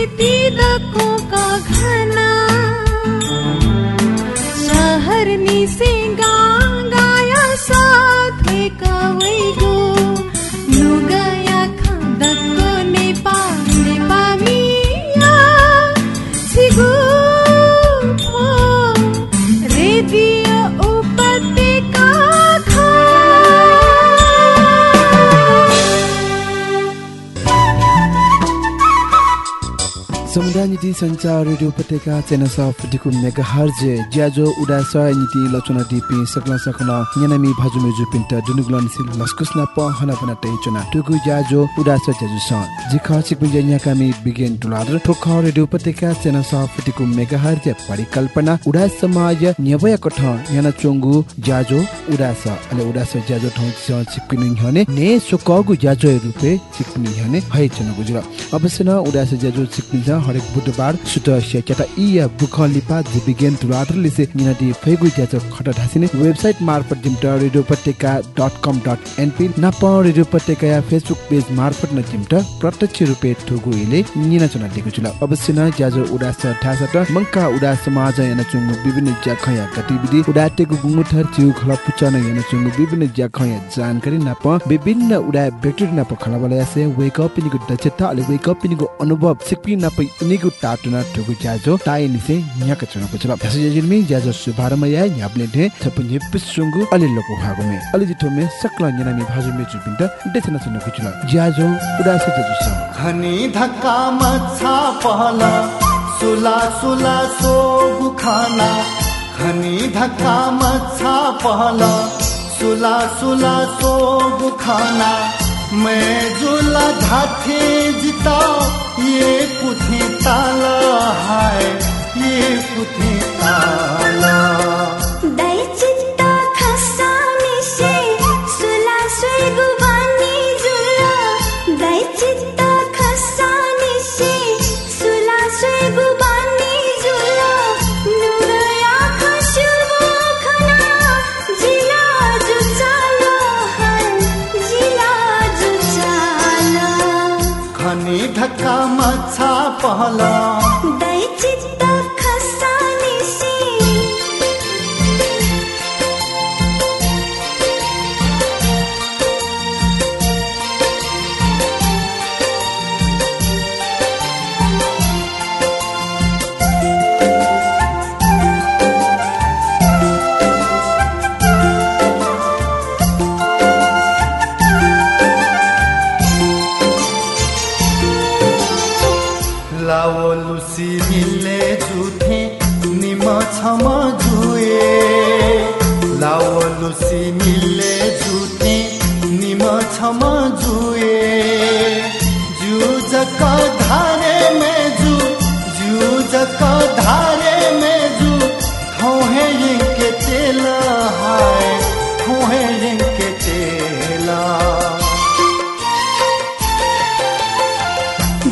संस्कृति दकोका घना। शहर निसे गाया साथे कवैगो लुगाया समुदाय नीति संचार रेडियो उपत्यका चेना सफ दिकु मेगा हर्ज ज्याजो उडा सय नीति लचना दिपि सकला सकला न्यानामी भाजु मेजु पिन्ट दुनुगलन सिल लस्कुसना प हना पना तै चना टुकु ज्याजो उडा स ज्याजु स जिख सिक बिन्या कामी बिगेन टुलादर ठोख रेडियो उपत्यका चेना सफ दिकु मेगा हर्ज परिकल्पना उडा समाज न्यवय कठ न्याना चोंगु ज्याजो उडा स अले उडा स ज्याजो ठौ स चिपकिनु हने ने सोकगु ज्याजो रुपे चिपकिनु हने हरेक बुधबार सुत सेचटा इया बुख लिपा जि बिगेन टुलाटर लिसे निनादि फेगु ज्याजो खट ढासिने वेबसाइट मार्फत जिमट radio Upatyaka dot com dot radio Upatyaka या फेसबुक पेज मार्फत न जिमट प्रत्यक्ष रुपे ठुगु इले निना चना दिगु जुल अवश्य न ज्याजो उडास ठासट मंका उडा समाज याना चुंगु विभिन्न ज्याखया गतिविधि उडाटेको गुमुथर चिउ खला पुचन याना चुंगु विभिन्न ज्याखया जानकारी नप विभिन्न उडा व्यक्ति नप खलाबला यासे वेक अप निको दक्षता अले वेक अप निको अनुभव सिकपि नप इनिगु टाटुना ठुगु ज्याजो ताइ निसे न्याक चनको छ त्यसै जजिलमी ज्याजो सुभारमा या न्याप्ले ढे छप न्यप सुंगु अलि लोको भागो मे अलि जिठो मे सकला न्यानामी भाजु मे जुपिन्ट देछन सन कुचुल ज्याजो उडास ज्याजो स घनी धक्का मच्छा पहला सुला सुला सो बुखाना घनी धक्का मच्छा पहला सुला सुला सो बुखाना मैं झूला धाथे जिता ये पुथे ताला हाय ये पुथे ताला।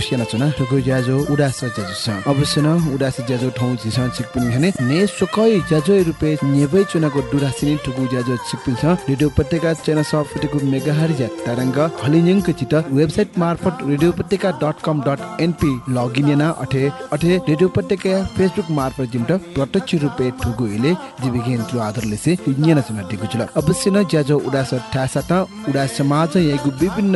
shiana chuna togo jajo udasa jajo sa अवश्य न उडास ज्याजो ठौ झिसा चिकपिन हने ने सोकै ज्याजो रुपे नेबै चुनाको दुरासिनी ठुगु ज्याजो चिकपिन छ। रेडियो पत्रिका चेना सफ्टको मेगाहरु ज्या हलिन्यंक चित वेबसाइट मार्फत रेडियो लगइन अठे अठे रेडियो फेसबुक मार्फत जिमट प्रत्यक्ष रुपे तु आधारले दिगु जुल अवश्य ज्याजो उडास समाज यागु विभिन्न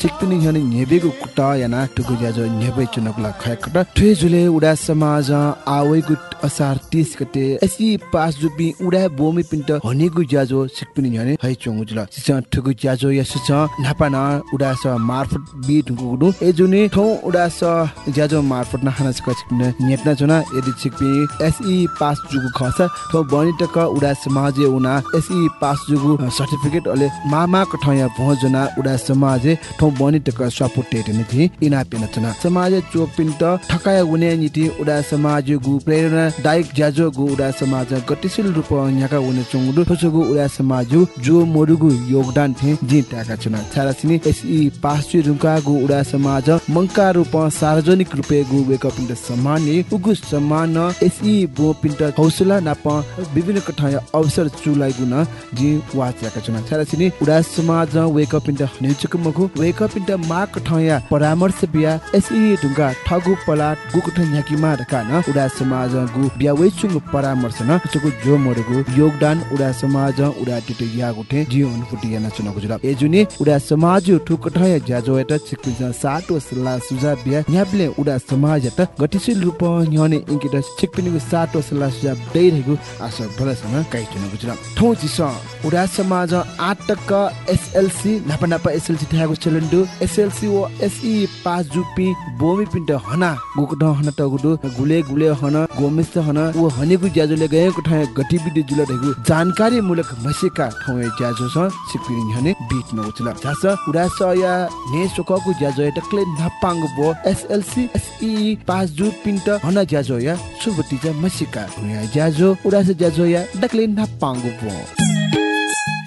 चिकपिन हने नेबेगु कुटा याना ठुगु ज्याजो नेबै चुनकला खयकट। ठे जुले उडा समाज आवैगु असार 30 गते एसी पास जुबी उडा बोमी पिन्ट हनेगु ज्याजो सिकपिन हने है चोंगु जुल सिस ठुगु ज्याजो यस छ नापाना उडा स मार्फत बि ढुगु गुडु ए जुने ठौ उडा स ज्याजो मार्फत न सक सिकपिन जुना यदि सिकपि एसई पास जुगु खस ठौ बनि टक उडा समाज उना एसई पास जुगु सर्टिफिकेट अले मामा कठया भोजना उडा समाज ठौ बनि टक सपोर्टेड ने थि इना पिन चना समाज चोपिन्ट ठकाया उने नीति उडा समाज गु प्रेरणा दायक ज्याजो गु उडा समाज गतिशील रूप न्याका उने चंगुडु ठोचगु उडा समाज जो मोडुगु योगदान थे जि टाका चुना छारासिनी एसई पासचु रुका गु उडा समाज मंका रूप सार्वजनिक रूपे गु वेकअप इन सम्मान्य उगु सम्मान एसई बो पिन्ट हौसला नाप विभिन्न कठाय अवसर चुलाई गुन जि वाच्याका चुना छारासिनी उडा समाज वेकअप इन न्युचक मखु वेकअप इन मा कठाया परामर्श बिया एसई ढुङ्गा ठगु पलाट गुकुठ न्याकीमा ढका न उडा समाज गु बिया वेचुङ परामर्श न चुकु जो मोडगु योगदान उडा समाज उडा टिटे यागु थे जीवन फुटी याना चुनको जुल एजुनी उडा समाज ठुकठय ज्याजो एटा चिकिज साटो सल्ला सुझा बिया न्याबले उडा समाज एटा गतिशील रूप न्यने इंकिट चिकपिनिगु साटो सल्ला सुझा दै रहेगु आशा भलसँग काइ चुनको जुल ठौ जिस उडा समाज आटक एसएलसी नापा नापा एसएलसी ठ्यागु चलन्डु। एसएलसी ओ एसई पास जुपी बोमी पिन्ट हना। गुकुट हना टगुडु। गुले गुले हना। गोमिस्त हना वो हनेगु ज्याजोले गएको ठाउँ गतिविधि जुल रहेगु जानकारी मूलक मसेका ठाउँ ज्याजो छ सिपिङ हने बिट नउचला जास उडा सया ने सोकगु ज्याजो एटक्ले नपाङ बो एसएलसी एसई पास जु पिन्ट हना ज्याजो या सुबति जा मसेका ज्याजो उडा से ज्याजो या डक्ले नपाङ बो।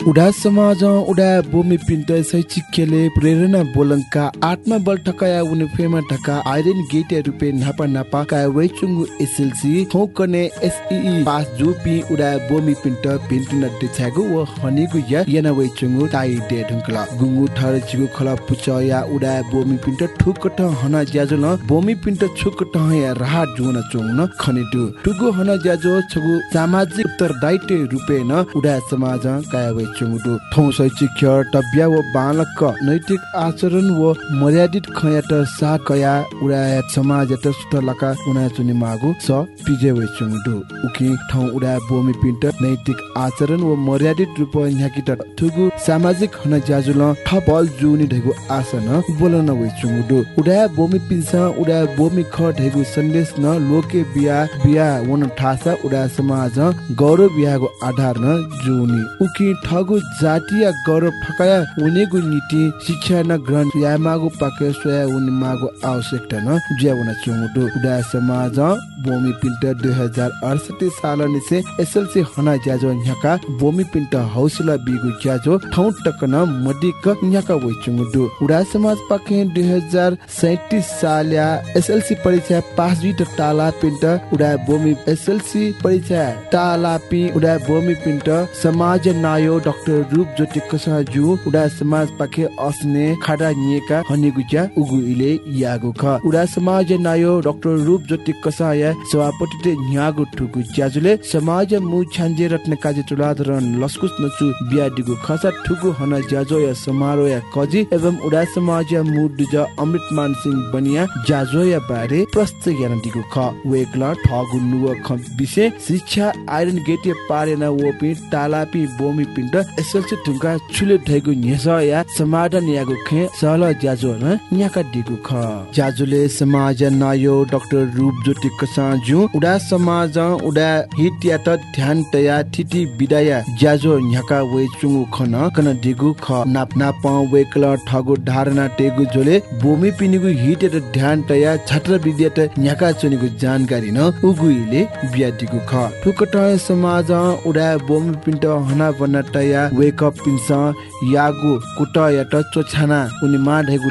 उडा समाज उडा बोमी पिन्ट शैक्षिक खेले प्रेरणा बोलङ्का आत्मा बल ठकाया उनी फेमा ठका आइरन गेट रुपे नापा नापा का एसएलसी थोकने एसईई पास जुपी उडा बोमी पिन्ट पिन्ट नटे छागु व हनेगु या याना वेचुङ्गु ताइ डे ढुङ्कला। गुङ्गु ठर जिगु खला पुच या उडा बोमी पिन्ट ठुकट हना ज्याजो न बोमी पिन्ट छुकट या राहा जुन चोङ्न खनेटु। टुगु हना ज्याजो छगु सामाजिक उत्तरदायित्व रुपे न उडा समाज काया चुङडु थौ शैक्षिक खेल टब्या व बालक नैतिक आचरण व मर्यादित खयाट सा कया उडा समाज त सुतलका उना चुनि मागु स पिजे वे चुङडु उकि थौ उडा बोमी पिन्ट नैतिक आचरण व मर्यादित रूप न्याकिट थुगु सामाजिक हन ज्याजुल थपल जुनि ढेगु आसन बोलन वे चुङडु उडा बोमी पिन्सा उडा बोमी ख ढेगु सन्देश न लोके बिया बिया वन ठासा उडा समाज गौरव बिहाको आधार न जुनि। उकि ठगु गौरव फकाया उनेगु नीति शिक्षा न ग्रहण यामागु पाके सोया उनि मागु आवश्यकता न ज्यावना चुमुडु उडा समाज भूमि पिन्ट दुई हजार अडसठी साल निसे एसएलसी हना ज्याजो न्याका भूमि पिन्ट हौसला बिगु ज्याजो ठौ टकन मडिक न्याका वइ चुमुडु उडा समाज पाके दुई हजार सैतिस सालया एसएलसी परीक्षा पास दुई टाला पिन्ट उडा भूमि एसएलसी परीक्षा टाला पि उडा भूमि पिन्ट समाज नायो डाक्टर रूप ज्योति कसा जु उडा समाज पाखे अस्ने खाडा निएका हनेगुच्या उगु इले यागु ख उडा समाज नायो डाक्टर रूप ज्योति कसा या सभापति न्यागु ठुगु ज्याजुले समाज मु छान्जे रत्न काजी तुलाधरन लस्कुस नचु बिया दिगु खसा ठुगु हना ज्याजो या समारोह या कजी एवं उडा समाज मु दुज अमृत मान सिंह बनिया ज्याजो या बारे प्रस्त ज्ञान दिगु ख वेकला ठगु नुव ख विषय शिक्षा आइरन गेट पारेना वोपि तालापि बोमी पिण्ड एसएलसी ढुङ्गा छुले ढैगु न्यस या समाधान यागु खे सल ज्याजो न न्याका दिगु ख। ज्याजुले समाज नायो डाक्टर रूप ज्योति कसाजु उडा समाज उडा हित या त ध्यान तया थिति बिदाया ज्याजो न्याका वे चुङु खन कन दिगु ख। नाप नाप वेकल ठगु धारणा टेगु जोले बोमी पिनिगु हित त ध्यान तया छात्र विद्या त न्याका चुनिगु जानकारी न उगुइले बिया दिगु ख। ठुकट समाज उडा बोमी पिन्ट हना बना तया वेक अप पिन्स यागु कुट या त चोछाना उनी मा ढेगु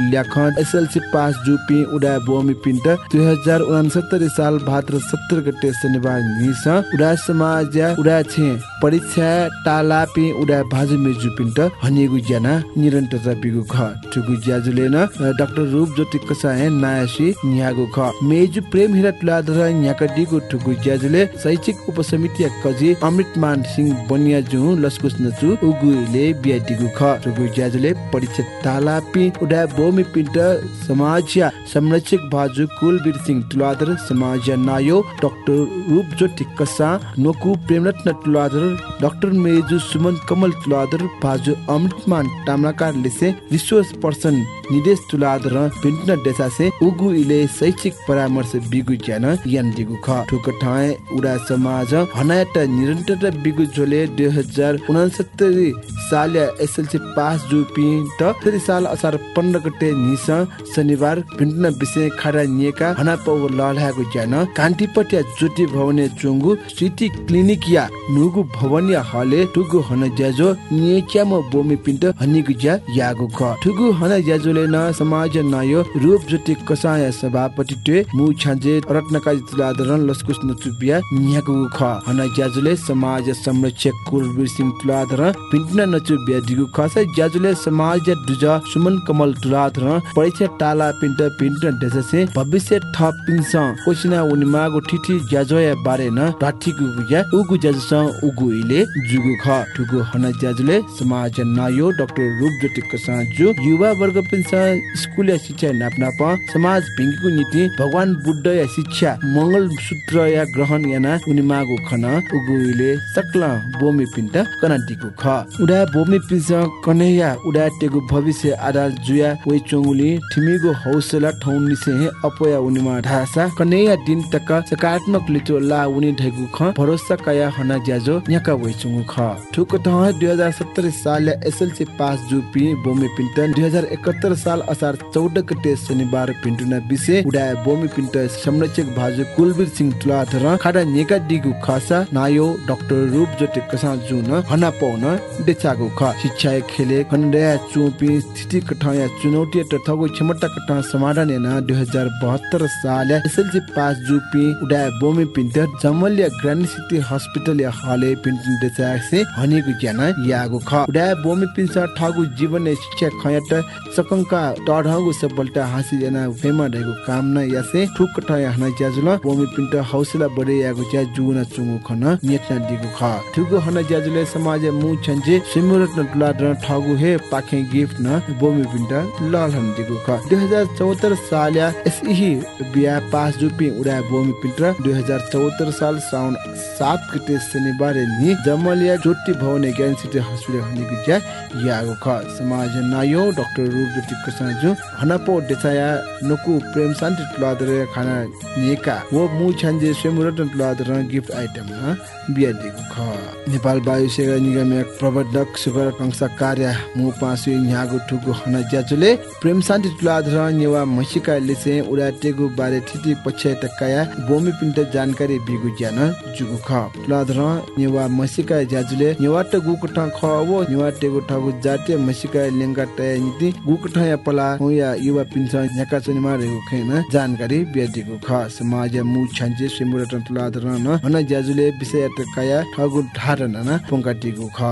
एसएलसी पास जुपी उडा बोमी पिन्ट 2069 साल भाद्र 70 गते शनिबार निस उडा समाज उडा छे परीक्षा टालापि उडा भाजु मेजु पिन्ट हनिगु ज्याना निरन्तरता बिगु ख ठुगु ज्याजुले न डाक्टर रूप ज्योति कसाय नायासी न्यागु ख मेजु प्रेम हिरा तुलाधर न्याका दिगु ठुगु ज्याजुले शैक्षिक उपसमिति कजी अमृतमान सिंह बनिया जु लस्कुस नचु उगुइले बिया दिगु ख ठुगु ज्याजुले परीक्षा टालापि उडा बोमी पिन्ट समाज संरक्षक भाजु कुलवीर सिंह तुलाधर समाज नायो डाक्टर रूप ज्योति कसा नोकु प्रेमरत्न तुलाधर डाक्टर मेजु सुमन कमल तुलाधर भाजु अमृतमान ताम्लाकार लिसे रिसोर्स पर्सन निदेश तुलाधर पिन्टन देसासे उगु इले शैक्षिक परामर्श बिगु ज्यान यान दिगु ख ठुक ठाए उडा समाज हनायत निरन्तर बिगु झोले 2069 साल एसएलसी पास जुपि त फेरि साल असार 15 गते निस शनिबार पिन्टन विषय खाडा निएका हना पौ लहलाको ज्यान कान्तिपट्या ज्योति भवने चुङ्गु स्थिति क्लिनिकिया नुगु भवनिया हले टुगु हन ज्याजो निएक्याम बोमी पिन्ट हनिगु ज्या यागु ख ठुगु हन ज्याजोले न समाज नयो रूप ज्योति कसाय सभापति टे मु छाजे रत्नका तुलाधरन लस्कुस नचुबिया न्यागु ख हन ज्याजोले समाज संरक्षक कुलवीर सिंह तुलाधर पिन्टन दिगु खस ज्याजोले समाज दुज सुमन कमल परीक्षा टाला पिन्ट पिन्ट भविष्य थप कोसिना उनिमागु ठिठी ज्याजोया बारे न राठिगु उगु उगु इले जुगु ख ठुगु युवा वर्ग स्कुल शिक्षा नाप नाप समाज भिङ्गीको नीति भगवान बुद्ध या शिक्षा मंगल सूत्र या ग्रहण बोमी पिन्ट ख उडा बोमी पिन्स कन्हैया उडा टेगु भविष्य आधार जुया वे चोंगुली ठिमिगु हौसला ठौनिसे हे अपोया उनिमा ढासा कन्हैया दिन तक सकारात्मक लिचो ला उनी ढेगु ख भरोसा कया हना ज्याजो न्याका वे चुंगु ख। ठुक त 2070 साल एसएलसी पास जुपी बोमी पिन्टन 2071 साल असार 14 गते शनिबार पिन्टुना विषय उडा बोमी पिन्ट संरक्षक भाजु कुलवीर सिंह तुलाधर खाडा नेका दिगु खासा नायो डाक्टर रूप ज्योति कसा जुन हना पौन देचागु ख शिक्षा खेले खण्डया चुपी स्थिति कठाया चुनौती तथागु क्षमता कठा समाधान याना 2072 साल एसएलसी पास जुपी उडा बोमी पिन्ट जमल्य ग्रान्ड सिटी हस्पिटल या हले पिन्टन देचासे हनेगु ज्ञान यागु ख उडा बोमी पिन्स ठगु जीवन शिक्षा खयत सकंका टढगु सफलता हासिल याना फेमा रहेको कामना यासे ठुक ठया हना ज्याजुल बोमी पिन्ट हौसला बढे यागु ज्या जुना चुङु खन नेटना दिगु ख ठुगु हना ज्याजुले समाज मु छन्जे सिमुरत न ड ठगु हे पाखे गिफ्ट न बोमी पिन्ट लहन दिगु ख 2074 साल या एसइही बिया पास जुपी उडा बोमी पिन्ट 2074 साल साउन 7 गते शनिबार नि जमलिया ज्योति भवन ज्ञान सिटी हस्पिटल हनिगु ज्या यागु ख समाज नायो डाक्टर रूप ज्योति कसाजु हनपो देसाया नुकु प्रेम शान्ति तुलादर खाना निका वो मु छन्जे स्वयं तुलादर गिफ्ट आइटम न बिया दिगु ख नेपाल वायु सेवा निगम एक प्रबन्धक सुगर कंसा कार्य मु पासु न्यागु ठुगु हन ज्याजुले प्रेम शान्ति तुलादर नेवा मसिका लिसे उडा टेगु बारे थिति पछे तकाया बोमी पिन्ट जानकारी बिगु ज्यान जुगु ख। तुलादर नेवा मसिका ज्याजुले नेवा त गुकुट ख वो नेवा टेगु ठगु जातीय मसिका लेंगा तय नीति गुकुट या पला हो या युवा पिन्स न्याका चनिमा रेगु खैन जानकारी बियादिगु ख। समाज मु छन्जे सिमुरत तुलादर न हन ज्याजुले विषय तकाया ठगु धारण न पंकाटिगु ख।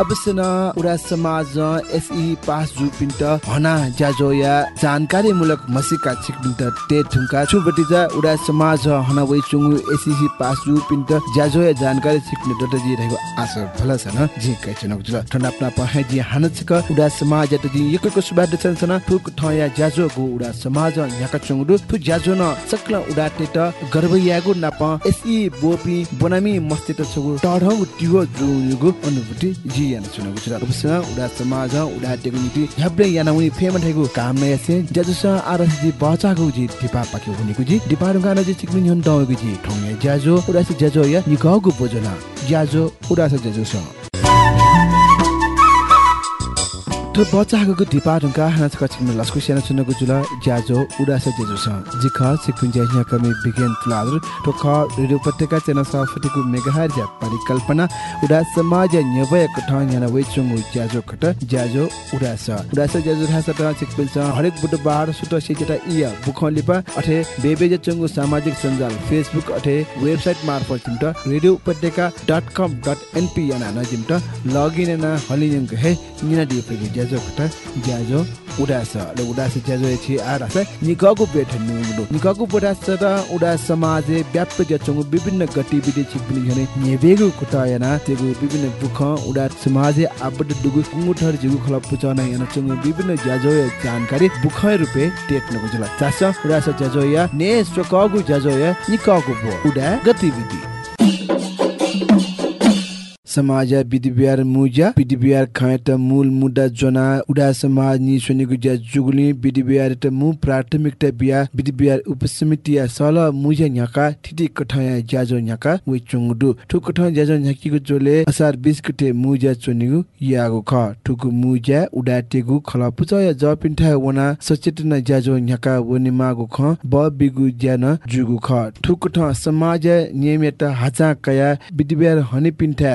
अवश्य न उडा समाज एसई पास जु पिन्ट हना ज्याजो या जानकारी मूलक मसिका छिक पिन्ट ते ठुङ्का छु बटिजा उडा समाज हना वइ चुङु एसई पास जु पिन्ट ज्याजो या जानकारी छिक पिन्ट दत जी रहेको आस भला छ न जी कै छ नक जुल ठन्डा अपना पहे जी हान छिक उडा समाज त जी यकको सुबा दत छ न ठुक ठया ज्याजो गु उडा समाज याका चुङडु ठु ज्याजो न सकल उडा टेट गर्व यागु नाप एसई बोपी बनामी मस्ते त छगु टढौ टिगो जुगु अनुभूति। जी छ नक जुल अवश्य उडा समाज उडा टेक्निटी ह्याब्ले याना उनी फेम ठेगु काम न यासे ज्याजो स आरस जी बचागु जी दिपा पाके हुनेको जी दिपा रुगाना ज्याजो उडा से ज्याजो या निकागु बोजना तो बच्चाको ढिपा ढुङ्गा हाँस कचिकमा लस्कु सेना चुनको जुल ज्याजो उडास जेजो छ जिख सिकुन ज्या कमी विज्ञान तुलादर तो ख रेडियो उपत्यका चेना सफटिको मेगाहर ज्या परिकल्पना उडा समाज न्यवय कठ न्याना वे चुङु ज्याजो खट ज्याजो उडास उडास ज्याजो ढास त चिकपिल छ हरेक बुधबार सुत सेचटा इया बुखलिपा अथे बेबे जे चुङु सामाजिक सञ्जाल फेसबुक अथे वेबसाइट मार्फत चिम्ट radio Upatyaka dot com dot NP याना न चिम्ट लगइन न हलियङ हे निना डिएफे ज्याजो खट ज्याजो उडास र उडास ज्याजो एछि आडास निकगु बेठ नुगु निकगु उडास र उडास समाज व्याप ज्याचंगु विभिन्न गतिविधि छिपिनि भने नेबेगु कुटायना तेगु विभिन्न बुख उडास समाज आबड दुगु कुंगुठर जिगु खल पुचना याना चंगु विभिन्न ज्याजो जानकारी बुख रुपे टेट नगु चास उडास ज्याजो या ने स्वकगु ज्याजो या निकगु बो उडा गतिविधि समाज विधिबिहार मुजा विधिबिहार खाएट मूल मुद्दा जना उडा समाज नि सुनिगु ज्या जुगुली विधिबिहार त मु प्राथमिकता बिया विधिबिहार उपसमिति या सल मुजा न्याका थिति कठाया ज्याजो न्याका वे चुङडु ठु कठा ज्याजो न्याकीगु जोले असार 20 गते मुजा चुनिगु यागु ख। ठुगु मुजा उडा टेगु खला पुच या ज पिन्ठा वना सचेतना ज्याजो न्याका वनिमागु ख ब बिगु ज्यान जुगु ख। ठु कठा समाज नियमित हाचा कया विधिबिहार हनि पिन्ठा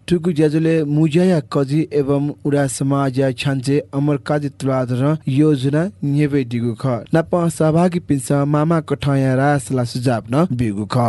ठुगु ज्याजुले मुजाया कजी एवं उडा समाज या छान्चे अमर काजी तुलाधर योजना नेबे दिगु ख नप सहभागी पिन्स मामा कठया रासला सुझाव न बिगु ख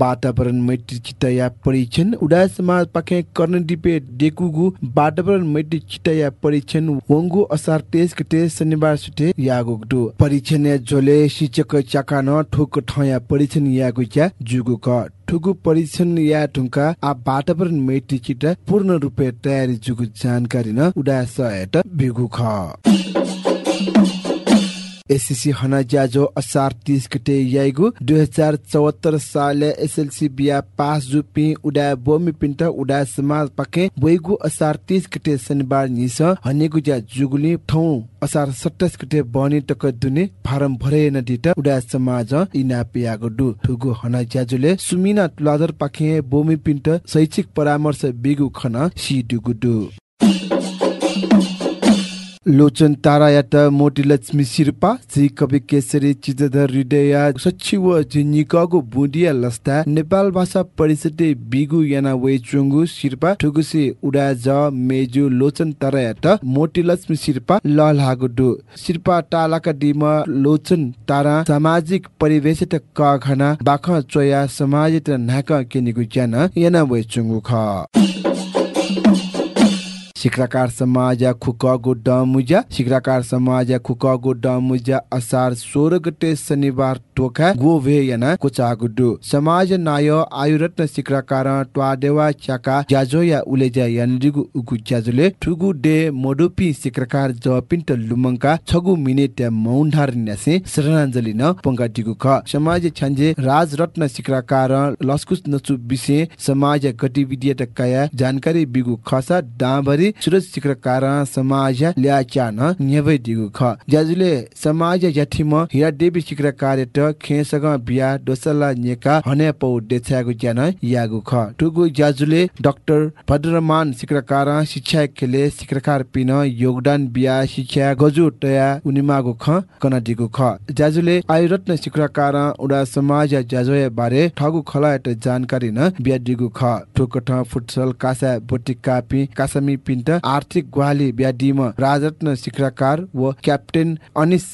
वातावरण मैत्री चितया परीक्षण उडा समाज पाखे कर्ण डिपे डेकुगु वातावरण मैत्री चितया परीक्षण वंगु असार तेज गते शनिबार सुटे यागु दु परीक्षण जोले शिक्षक चाका न ठोक ठया परीक्षण यागु च्या जुगु क ठुगु परीक्षण या ठुङ्का आ वातावरण चिट पूर्ण रूपे तयारी जुगु जानकारी न उडा सहायता बिगु ख एससीसी हना ज्याजो असार तीस गते याइगु दुई हजार चौहत्तर साल एसएलसी बिया पास जुपी उडा बोमी पिन्ट उडा समाज पाके बोइगु असार तीस गते शनिबार निस हनेगु ज्या जुगुली ठौ असार सत्ताइस गते बनी टक दुने फारम भरे नदित उडा समाज इना पियागु दु ठुगु हना ज्याजुले सुमिना तुलादर पाखे बोमी पिन्ट शैक्षिक परामर्श बिगु खन सी दुगु दु लोचन तारा यात मोटी लक्ष्मी शिर्पा श्री कवि केसरी चित्रधर हृदय सचिव जिनिकाको बुडिया लस्ता नेपाल भाषा परिषद बिगु याना वे चुङ्गु शिर्पा ठुगुसी उडा मेजु लोचन तारा यात मोटी लक्ष्मी शिर्पा ल लागु दु शिर्पा टालाका डिम लोचन तारा सामाजिक परिवेश क खना बाख चोया समाज नाक केनिगु ज्यान याना वे चुङ्गु ख। शिक्राकार समाज खुकगो डमुजा शिक्राकार समाज खुकगो डमुजा असार सोह्र गते शनिबार टोखा गोभे याना कोचागुडु समाज नाय आयुरत्न शिक्राकार ट्वादेवा च्याका ज्याजो या उलेजा यानरिगु उगु ज्याजोले ठुगु डे मोडुपी शिक्राकार जपिन्ट लुमङका छगु मिनेट मौन्धार न्यासे श्रद्धाञ्जली न पंगाटिगु ख। समाज छन्जे राजरत्न शिक्राकार लस्कुस नचु विषय समाज गतिविधि काया जानकारी बिगु खसा डाँभरी सुरज कारण समाज ल्या चान न्यवै दिगु ख ज्याजुले समाज याठिम हिरा देवी सिक्र कार्य त खेसग बिया दोसला नेका हने पौ देछागु ज्यान यागु ख टुगु ज्याजुले डाक्टर भद्रमान सिक्र कारण शिक्षा खेले सिक्रकार पिन योगदान बिया शिक्षा गजु तया उनिमागु ख कन दिगु ख। ज्याजुले आयुरत्न सिक्र कारण उडा समाज ज्याजोय बारे ठगु खलायत जानकारी न बिया दिगु ख। ठुकठ फुटसल कासा बोटी कापी कासमी पिन्ट आर्थिक ग्वाली बिया दिम राजरत्न सिक्रकार व क्याप्टेन अनिस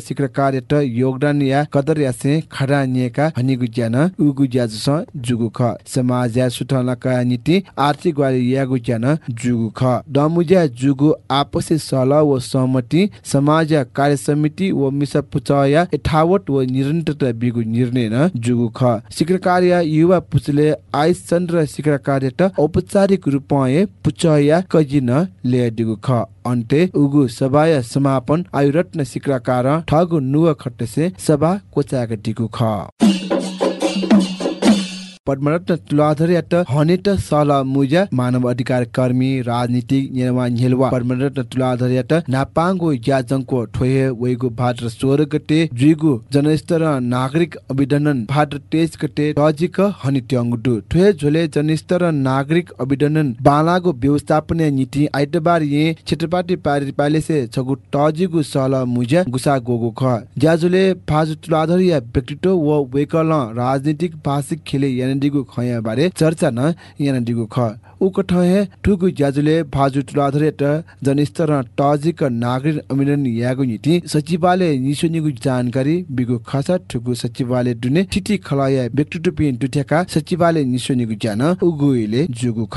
सिक्रकार यत योगदान या कदर यासे खडा निएका हनिगु ज्यान उगु ज्याजुस जुगु ख समाज या सुठलका नीति आर्थिक ग्वाली यागु ज्यान जुगु ख दमुज्या जुगु आपसी सल्लाह व सहमति समाज कार्य समिति व मिसा पुचया यथावत व निरन्तरता बिगु निर्णय न जुगु ख शिखर कार्य युवा पुचले आइस चन्द्र शिखर कार्य त औपचारिक रूपमा पुचया कजिन ले दिगु ख। अन्ते उगु सभाय समापन आयुरत्न शिखरकार ठगु नुव खट्टसे सभा कोचाक दिगु ख। पद्मरत्न तुलाधर यात हनेट सल मुजा मानव अधिकार कर्मी राजनीतिक नेवा हेलवा। पद्मरत्न तुलाधर यात नापाङ्गो याजङको ठोहे वेगु भाद्र सोह्र गते जुइगु जनस्तर नागरिक अभिनन्दन भाद्र तेइस गते टजिक हनि ट्याङ्गुडु ठोहे झोले जनस्तर नागरिक अभिनन्दन बालागु व्यवस्थापन नीति आइतबार ये क्षेत्रपाती पारि पालेसे छगु टजिगु सल मुजा गुसा गोगु ख। ज्याजुले फाजु तुलाधर या व्यक्तित्व व वेकल राजनीतिक भाषिक खेले यानदिगु खया बारे चर्चा न यानदिगु ख। उक ठहे ठुगु ज्याजुले भाजु तुलाधर त जनस्तर टजिक नागरिक अभिनन्दन यागु नीति सचिवालय निसुनिगु जानकारी बिगु खसा ठुगु सचिवालय दुने ठिटी खलाया व्यक्तित्व पिन दुठ्याका सचिवालय निसुनिगु जान उगुइले जुगु ख।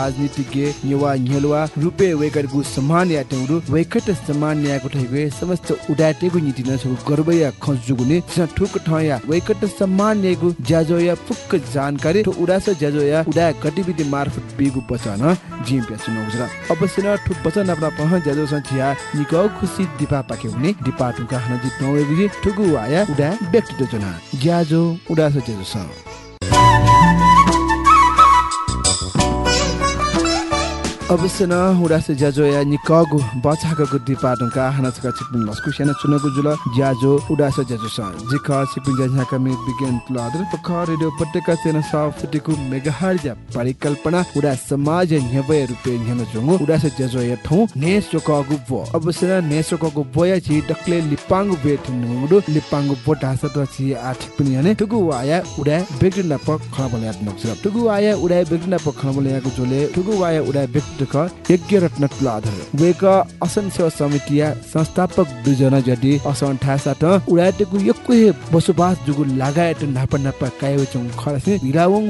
राजनीतिज्ञ युवा न्हेलवा रुपे वेकर गु सम्मान या टेउडु वेकट सम्मान न्यायको ठैगे समस्त उडाटेको नीति न छ गर्वया खजुगुने। छ ठुक ठया वेकट सम्मान न्यायको ज्याजोया फुक्क जानकारी ठु उडास ज्याजोया उडा गतिविधि मार्फत बिगु पचान जिम प्या चुनाउ गुजरा। अवश्य न ठु पचन अपना पह ज्याजो स छिया निको खुसी दिपा पाके हुने। दिपा हन जित नौ गुजी ठुगु आया उडा व्यक्तित्व जना। ज्याजो उडास ज्याजो स। अवश्य न हुडास ज्याजो या निकगु बचाको दिपाटुका हानाचका छिपिन लस्कु सेना चुनको जुल ज्याजो उडास ज्याजो स। जिख छिपिन ज्याझाका मे विज्ञान तुलादर पख रेडियो पटेका सेना सफटिकु मेगाहर ज्या परिकल्पना उडा समाज न्यवय रुपे न्यन जोंगु उडास ज्याजो या ठौ ने सोकगु ब अवश्य न ने सोकगु बया छि डक्ले लिपांगु बेठ नुगु लिपांगु बोट हास त छि आ छिपिन याने तुगु वाया उडा बेग्रिन प खबल यात नक्सर। तुगु वाया उडा बेग्रिन प खबल याको जोले तुगु वाया उडा बेग्रिन यज्ञ रत्न तुलाधर असन सेवा समितिया संस्थापक दुजना जदि असन ठासा त उडाटेको यक्को हे बसोबास जुगु लगायत नाप नाप कायो चङ खरसे हिरावङ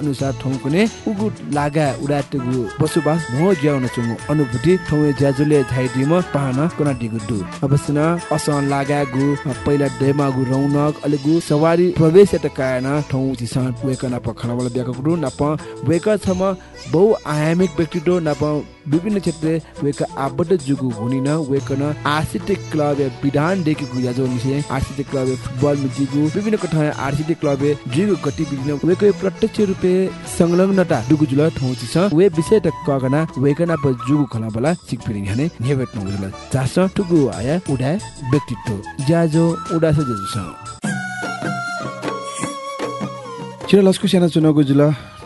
अनुसार ठौकुने उगु लागा उडाटेको बसोबास मो ज्याउन चङ अनुभूति ठौए ज्याजुले झाइदिम पाहन कना दिगु दु। अवश्य असन लागा गु पहिला डेमा गु रौनक अलेगु सवारी प्रवेश त कायन ठौ चिसा वेक नाप खनावल ब्याक गुरु नाप वेक छम बहु आयामिक व्यक्तित्व नाप विभिन्न क्षेत्र वेक आबद्ध जुगु हुनिन वेकन आरसीटी क्लब या विधान डेके गुया जो मिसे आरसीटी क्लब फुटबल मिजिगु विभिन्न कथा आरसीटी क्लब या जुगु गतिविधि वेक प्रत्यक्ष रूपे संलग्नता दुगु जुल ठौची छ वे विषय त कगना वेकन प जुगु खला बला सिकपिरिङ हने नेबेट नगुल जास टुगु आया उडा व्यक्तित्व। ज्याजो उडास जेजु छ चिरा लस्कु सेना चुनावको जुल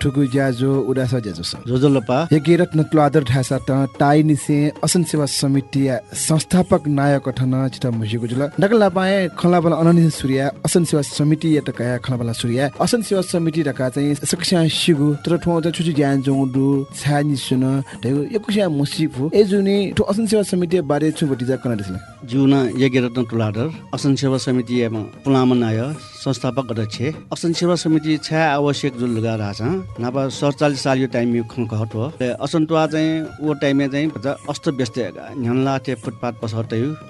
ठुकु ज्याजो उडास ज्याजो छ जोजोलपा यज्ञ रत्न तुलादर ढासा त टाइ निसे असन सेवा समिति संस्थापक नायक ठन छिटा मुजिको जुल नकला पाए खला बला अननि सूर्य असन सेवा समिति या त कया खला बला सूर्य। असन सेवा समिति रका चाहिँ सक्षा शिगु तर ठो त छुचु ज्यान जोंडु छानि सुन तेगु यकुसिया मुसिफु ए जुनि ठो असन सेवा समिति बारे छु बटि जा कना दिसला जुना यज्ञ रत्न तुलाधर असन सेवा समिति एमा पुलामन आय संस्थापक अध्यक्ष। असन सेवा समिति छा आवश्यक जुल लगा रहेछ नापा सडचालिस साल यो टाइम यो खट हो। असन्तुवा चाहिँ वो टाइममा चाहिँ अस्त व्यस्त न्यानला ते फुटपाथ हो।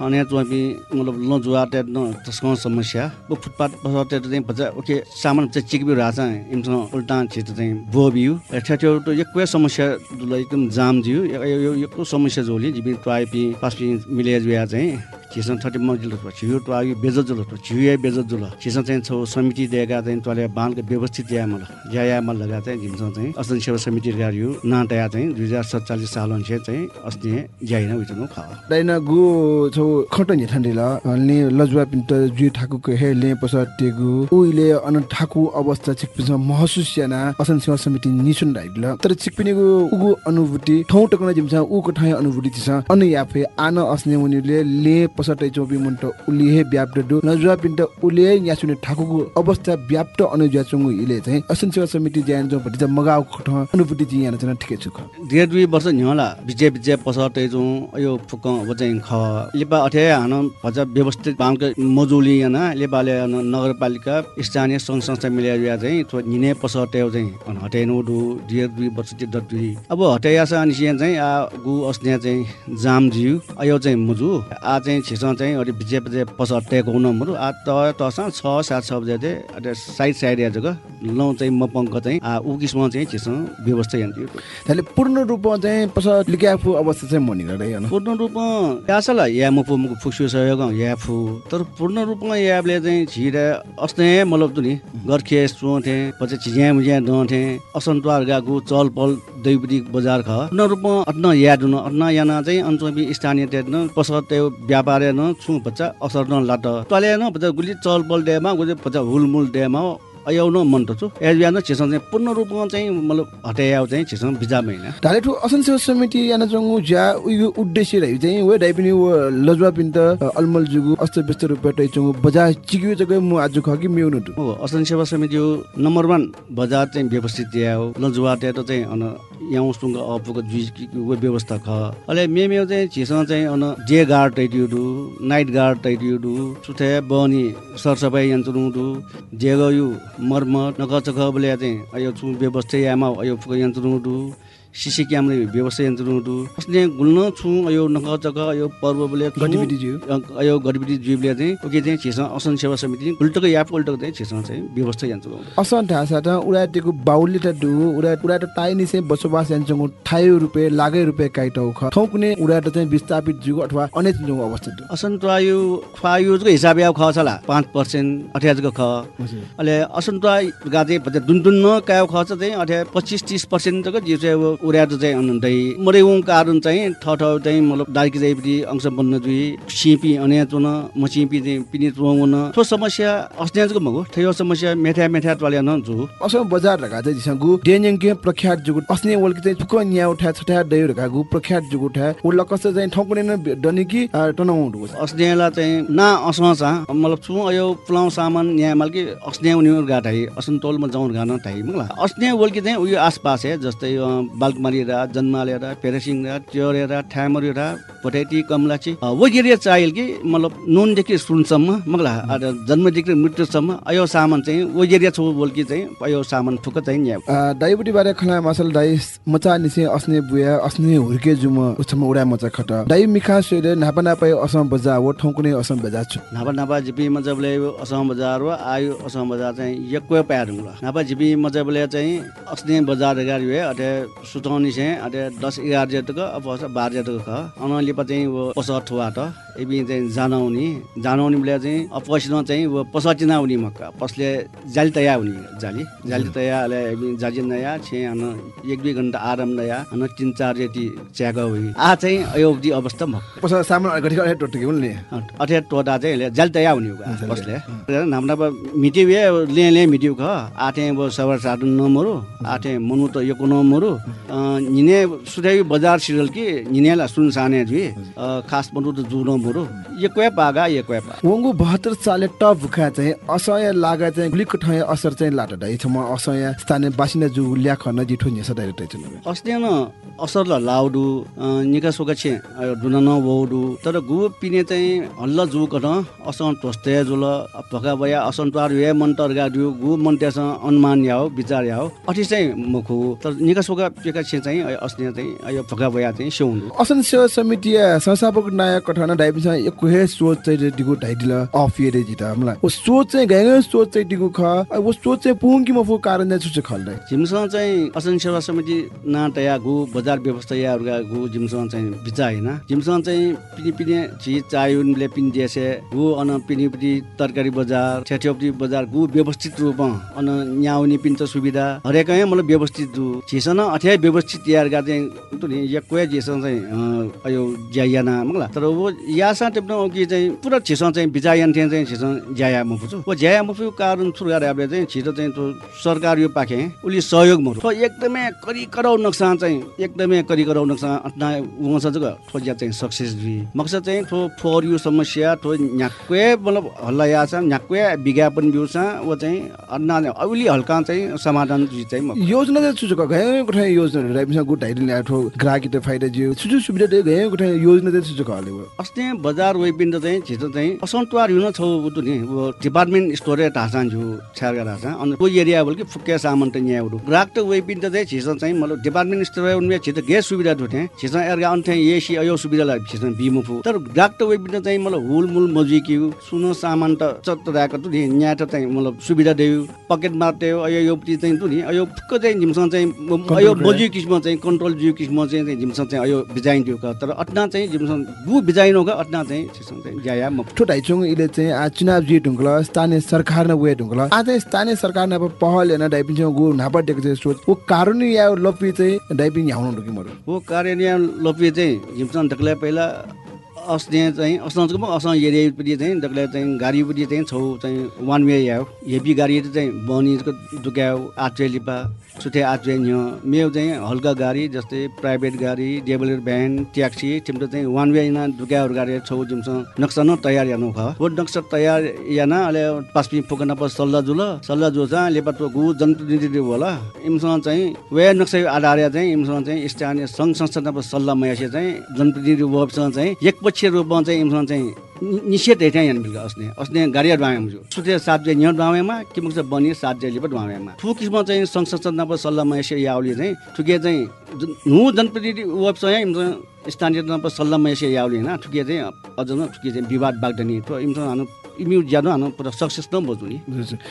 अनि चाहिँ मतलब ल जुवा ते न तस्को समस्या। वो फुटपाथ पसर्ते चाहिँ भन्छ ओके सामान चाहिँ चिकबि रहेछ इमसँग उल्टा छिट चाहिँ बोबियो ठ्याठ्यो त एक कोही समस्या एकदम जाम जियो यो समस्या जोली जिबि ट्राइपी पासपी बिहा चाहिँ छिसन थर्टी मजिल छियो बेजत जुल छियो बेजत जुल छिसन चाहिँ छौ समिति दिएका चाहिँ तले बालको व्यवस्थित या मल या या मल लगा चाहिँ जिमसँग चाहिँ असन सेवा समिति गाडियो नाटया चाहिँ दुई हजार सत्तालिस साल अनुसार चाहिँ अस्ति ज्याइन उइचनो खा दाइन गु छौ खट नि ठण्डिल ले लजुवा पिन्ट जु ठाकु के हे ले पस टेगु। उइले अन ठाकु अवस्था चिकपिस महसुस याना असन सेवा समिति निसुन राइल तर चिकपिनेगु उगु अनुभूति ठौ टकन जिमसा उको ठाय अनुभूति तिस अन याफे आन असने उनीले ले पसटै चोबी मुन्ट उलिहे दु लजुवा पिन्ट उले यासुने ठाकुको अवस्था व्याप्त अनुज्या चंगु इले चाहिँ असन सेवा समिति ज्यान जो भटिजा मगाउ खट अनुभूति चाहिँ याना चाहिँ ठिकै छु डेढ दुई वर्ष न्यला बिजे बिजे पसटे जो यो फुक अब चाहिँ ख। लिपा अठे हान भज व्यवस्थित बालको मजुली याना लेबाले नगरपालिका स्थानीय सङ्घ संस्था मिलेर चाहिँ थो निने पसटे चाहिँ। अन हटेनु दु डेढ दुई वर्ष चाहिँ दट दुई। अब हटेयासा निसियन चाहिँ आ गु अस्ने चाहिँ जाम जिउ अयो चाहिँ मुजु। आ चाहिँ छिसो चाहिँ अरे बिजे बिजे पसटेको नम्बर आ त तसा छ सात छ बजे चाहिँ साइड साइड या जग्गा लौ चाहिँ मपङ्क चाहिँ आ उकिसमा चाहिँ छिसो व्यवस्था यन्त्र त्यसले पूर्ण रूपमा चाहिँ पस लिक्याफु अवस्था चाहिँ मनि गर्दै होइन? पूर्ण रूपमा यासल या मुपु मुकु फुक्सु सहयोग याफु। तर पूर्ण रूपमा याबले चाहिँ छिरे अस्ने मतलब तुनि गर्खे सोथे पछि छिज्या मुज्या दथे असन्तवार गागु चल पल दैवटी बजार ख। पूर्ण रूपमा अट्न या दुन अट्न याना चाहिँ अञ्चबी स्थानीय तेन पस त्यो व्यापार न छु बच्चा असर न लाट तले न बच्चा गुली चल पल डेमा बच्चा हुलमुल डेमा अयाउन मन त छु एजबिया न छिसन चाहिँ पूर्ण रूपमा चाहिँ मतलब हटाया चाहिँ छिसन बिजा महिना ताले ठु असन सेवा समिति याना जंगु ज्या उयो उद्देश्य रहि चाहिँ वे डाइपिनी व लजवा पिन्त अलमल जुगु अस्त व्यस्त रुपे टै चंगु बजा चिगियो जगे मु आज खकि मेउनु दु असन सेवा समिति हो नम्बर वान बजार चाहिँ व्यवस्थित दिया हो लजुवा त चाहिँ अन यहाँ सुङ्ग अपुको जुइको व्यवस्था ख। अहिले मेमेउ चाहिँ छिसँग चाहिँ अन जे गार्ड टैटियुडु नाइट गार्ड टैटियुडु सुथे बनी सरसफाइ यन्त्रु जेगयु मर्मत नकचक बोले चाहिँ अयो व्यवस्था यामा अयो फुको यन्त्रु सिसी क्यामेरा व्यवस्था यन्त्रु अस्ने गुल्न छु अयो नकचक अयो पर्व बोले गतिविधि ज्यू अयो गतिविधि जीवले चाहिँ ओके चाहिँ छिसँग असन सेवा समिति उल्टोको याप उल्टोको चाहिँ छिसँग चाहिँ व्यवस्था यन्त्र असन ढासा त उडाटेको बाउली त दु उडा उडा त ताइ निसे बसोबास यान्छंगु ठायो रुपे लागे रुपे काइटौ ख। थौ कुने उडा त चाहिँ विस्थापित जुगु अथवा अनेक जुगु अवस्था दु। असन्तवायु फायुजको हिसाब या ख छला पाँच पर्सेन्ट अठ्याजको ख। अहिले असन्तवा गाजे भन्छ दुन दुन न कायो खर्च चाहिँ अठ्या पच्चिस तिस पर्सेन्टको जिउ चाहिँ उड्याएको चाहिँ अनुदै मरेउ कारण चाहिँ ठ ठ चाहिँ मतलब दाइकी जाइपट्टि अंश बन्न दुई सिपी अन्या चुन म सिपी चाहिँ पिने चुहाउन थो समस्या अस्न्याजको मगो थयो समस्या मेठा मेठा टल्या न जु असम बजार रका चाहिँ जिसगु डेन्यङ के प्रख्यात जुगु अस्ने वल्की चाहिँ फुक न्या उठा छठा दै रका गु प्रख्यात जुगु उठा उल्ल कस चाहिँ ठौकुने न डनिकी टनाउ दु अस्नेला चाहिँ ना असमा मतलब छु अयो पुलाउ सामान न्यायमाल कि अस्ने उनीहरू गाट है असन्तोलमा जाउँ गान मलाई अस्ने वल्की चाहिँ उयो आसपास है जस्तै बालकुमारी रा जन्माले रा पेरेसिङ रा ट्योरे रा ठ्यामरी रा पटेटी कमलाची वगेरे चाहिल कि मतलब नुनदेखि सुनसम्म मगला जन्मदेखि मृत्युसम्म अयो सामान चाहिँ वगेरिया छु बोल्की चाहिँ अयो सामान ठुक्क चाहिँ न्या दाइबुटी बारे खला मसल दाइ मचा निसे अस्ने बुया अस्ने हुर्के जुम उछम उडा मचा खट। दाइ मिखा सोले नापा नापा असम बजार वो ठौकुने असम बजार छु। नापा नापा जिपी मजबले असम बजार वा आयो असम बजार चाहिँ यक्वे प्यारुङ ल नापा जिपी मजबले चाहिँ अस्ने बजार गाडी अटे सुताउनी चाहिँ अटे दस एघार जेटको अब बाह्र जेटको ख। अनलिप चाहिँ वो पस ठुवा त। एबी चाहिँ जानाउने। जानाउने बेला चाहिँ अपसिन चाहिँ वो पस चिनाउने मक्का। पसले जाली तया हुने जाली। जाली तया ले एबी जाजी नया छे एक दुई घन्टा आराम नया अन तिन चार रेटी च्याग हुई। आ चाहिँ अयोब्दी अवस्था मक पस सामान अगाडि टोटके टोटा चाहिँ जाली तया हुने पसले। नाम मिटियो ले ले मिटियो ख। आठे वो सवर साधु नमरु आठे मनु त यो नमरु निने सुधाई बजार सिरल कि निनेला सुन साने जुइ खास बन्धु त जुनो बुरो ये क्वे पागा ये क्वे पा। वंगु 72 साले टप भुखा चाहिँ असय लागा चाहिँ गुलिक ठय असर चाहिँ लाटा दाइ छ म असय स्थानीय बासिन्दा जु ल्याख न जिठो नेसा डाइरेक्ट चाहिँ अस्ति न असर ल लाउडु निका सोका छे दुन न वौडु। तर गु पिने चाहिँ हल्ल जु कन असन टोस्ते जुल भका बया असन ट्वार ये मन तरगा दु गु मन त्यास अनुमान याओ विचार याओ। अठी चाहिँ मुखु। तर निका सोका छे चाहिँ अस्ति चाहिँ यो भका बया चाहिँ स्याउनु असन सेवा समिति संस्थापक नायक कठना डाइबिस एक कुहे सोच चाहिँ दिगु ढाइदिल अफ ये जिता हमला ओ सोच चाहिँ गए सोच चाहिँ दिगु ख ओ सोच चाहिँ पुङ कि मफु कारण चाहिँ छुछ खल्दै। झिमसँग चाहिँ असन सेवा समिति नाटया गु बजार व्यवस्था याहरूका गु झिमसँग चाहिँ बिचा होइन झिमसँग चाहिँ पिनी पिने चिज चायुनले पिन दिएसे गु अन पिनी पिनी तरकारी बजार छेठ्यौपटी बजार गु व्यवस्थित रूपमा अन न्याउनी पिन्छ सुविधा। हरेकै मतलब व्यवस्थित जु झिसन अठ्याइ व्यवस्थित याहरूका चाहिँ तुनि यक्वे झिसन चाहिँ अ, अयो ज्यायाना मगला। तर वो यासा टेप्न कि चाहिँ पुरा छिसन चाहिँ बिचायन थिएन चाहिँ छिसन ज्याया मुफु वो ज्याया मुफु कारण सुरु गरे चाहिँ छिटो चाहिँ सरकार यो पाखे उसले सहयोग मरु एकदमै करि कराउ नक्सा चाहिँ एकदमै करि कराउ नक्सा अट्ना उहाँसा जग थोज्या चाहिँ सक्सेस भी। मकसद चाहिँ थो फोर यु समस्या थो न्याक्वे मतलब हल्ला या छ न्याक्वे विज्ञापन बिउ छ वो चाहिँ अन्ना अलि हल्का चाहिँ समाधान चाहिँ योजना चाहिँ कुठे योजना डाइबिस गु ढाइदिल ल्याठो ग्राहकी त फाइदा जियो छुछु सुविधा दे गए कुठे योजना चाहिँ छुछ खले अस्ति बजार वेबिन्द चाहिँ छिटो चाहिँ असन्तवार हुन छौ उतु नि। डिपार्टमेन्ट स्टोरे ढाँचा छु छ्यारगा ढाँचा। अनि को एरिया बोल कि फुक्के सामान त यहाँ उडु ग्राहक त वेबिन्द चाहिँ छिटो चाहिँ मतलब डिपार्टमेन्ट स्टोर उनमे छिटो गेस सुविधा दुथे छिटो एर्गा अन्थे येसी अयो सुविधा ला छिटो बिमुफु तर ग्राहक त वेबिन्द चाहिँ मतलब हुल मुल मजी किउ सुनो सामान त चत्त राको तु नि यहाँ त चाहिँ मतलब सुविधा देउ पकेट मार्टे अयो यो चाहिँ तु नि अयो फुक्क चाहिँ जिमसँग चाहिँ अयो मजी किसिम चाहिँ कन्ट्रोल जिउ किसिम चाहिँ जिमसँग चाहिँ अयो बिजाइन दिउ तर अट्ना चाहिँ जिमसँग गु बिजाइन होगा अट्ना चाहिँ चाहिँ ज्याया म। ठो ढाइचुङ इले चाहिँ आ चुनाव जी ढुङ्गल स्थानीय सरकार न वे ढुङ्गल आ चाहिँ स्थानीय सरकार न पहल हेर्न डाइपिङ गु नापा टेक चाहिँ सोच। ओ कारण या लपी चाहिँ डाइपिङ ह्याउनु ढुकी मरु? वो कार्यान्वयन लोपे चाहिँ झिमसन ढकले पहिला अस्ने चाहिँ अस्नको पनि एरियापट्टि चाहिँ ढकले चाहिँ गाडीपट्टि चाहिँ छौ चाहिँ वान वे आयो हेभी गाडी चाहिँ बनीको दुक्यायो आचुए लिपा सुथे आचुए न्यो मेरो चाहिँ हल्का गाडी जस्तै प्राइभेट गाडी डेभलर भ्यान ट्याक्सी तिम्रो चाहिँ वान वे ना दुक्याहरू गाडी छौ जिमसँग नक्सा न तयार यानु ख वो नक्सा तयार याना अहिले पासपी फुकन पर सल्लाह जुल सल्लाह जो चाहिँ लेपा तो गु जनप्रतिनिधि होला। इमसँग चाहिँ वे नक्सा आधार चाहिँ इमसँग चाहिँ स्थानीय सङ्घ संस्था सल्लाह मयासे चाहिँ जनप्रतिनिधि वबसँग चाहिँ एकपक्षीय रूपमा चाहिँ इमसँग चाहिँ निषेध हेठा यहाँ बिल्कुल अस्ने। अस्ने गाडी ड्वामे मुझु सुते सात जे न्य ड्वामेमा कि मुख बनी सात जे लिप ड्वामेमा थु किसिम चाहिँ संघ संस्था पर सल्लाह मयासे याउले चाहिँ ठुके चाहिँ जुन- नु जनप्रतिनिधि वबसँग स्थानीय पर सल्लाह मयासे याउले होइन ठुके चाहिँ अझ ठुके चाहिँ विवाद बाग्दनी तो इमसँग हानु इम्यु ज्यादा हानु पुरा सक्सेस न। बजु नि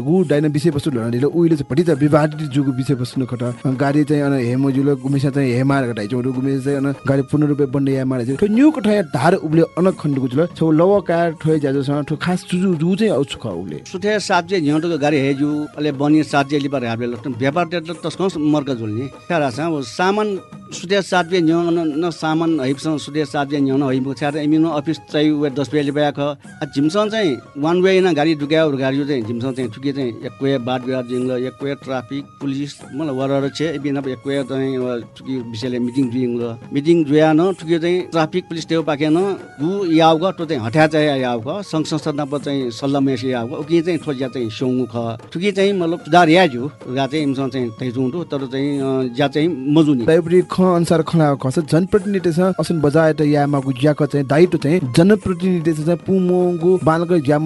गु डाइना विषयवस्तु लडिले उहिले चाहिँ पटी त विवादित जुगु विषयवस्तु न खटा गाडी चाहिँ अन हेमजुल गुमिसा चाहिँ हेमार ढाइचुङ गुमिसा चाहिँ अन गाडी पूर्ण रूपे बन्ने या मारे चाहिँ ठो न्यु कठा धार उबले अन खण्डको जुल छौ लव कार ठोय जाजोसँग ठो खास जुजु जु चाहिँ आउँछु ख उले सुथे सात जे झ्याउटोको गाडी हेजु अहिले बनी सात जे लिपर हाबले लट्टन व्यापार टेट तस्को मर्का झुल्ने खेरा छ वो सामान सुथे सात जे न्याउ न सामान हैपसँग सुथे सात जे न्याउ न छ्यार इमिनो अफिस चाहिँ वे दस बजे लिपाया ख आ झिमसँग चाहिँ वान वे न गाडी दुक्याउ गाडी चाहिँ झिमसँग चाहिँ ठुके चाहिँ एकवे विवाद जिङ्ल एकवे ट्राफिक पुलिस मलाई वरर छे बिना एकवे चाहिँ ठुकी विषयले मिटिङ जुइङ ल मिटिङ जुया न चाहिँ ट्राफिक पुलिस त्यो पाकेन गु याउ ग चाहिँ हट्या चाहिँ याउ ग सङ्घ संस्था पर चाहिँ सल्लाह मेसे याउ ग उकि चाहिँ ठोज्या चाहिँ स्योङु ख ठुकी चाहिँ मतलब सुधार या जु गा चाहिँ इमसँग चाहिँ तैजुन्टु तर चाहिँ ज्या चाहिँ मजुनी लाइब्रेरी ख अनुसार खला खस जनप्रतिनिधि छ असन बजाए त या मागु ज्याको चाहिँ दायित्व चाहिँ जनप्रतिनिधि चाहिँ पुमोगु बालको ज्यामयहरुका